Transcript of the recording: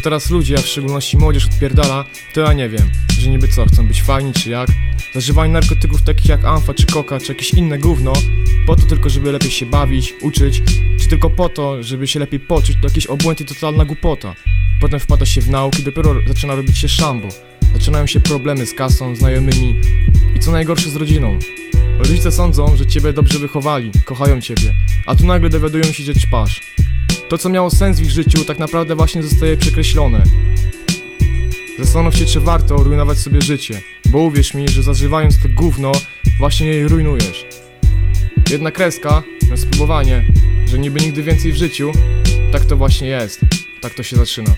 teraz ludzie, a w szczególności młodzież odpierdala, to ja nie wiem, że niby co, chcą być fajni czy jak. Zażywanie narkotyków takich jak amfa czy koka, czy jakieś inne gówno, po to tylko, żeby lepiej się bawić, uczyć, czy tylko po to, żeby się lepiej poczuć, to jakieś obłęd i totalna głupota. Potem wpada się w nauki, dopiero zaczyna robić się szambo. Zaczynają się problemy z kasą, znajomymi i co najgorsze z rodziną. Rodzice sądzą, że ciebie dobrze wychowali, kochają ciebie, a tu nagle dowiadują się, że ćpasz. To, co miało sens w ich życiu, tak naprawdę właśnie zostaje przekreślone. Zastanów się, czy warto rujnować sobie życie, bo uwierz mi, że zażywając to gówno, właśnie je rujnujesz. Jedna kreska na spróbowanie, że niby nigdy więcej w życiu, tak to właśnie jest. Tak to się zaczyna.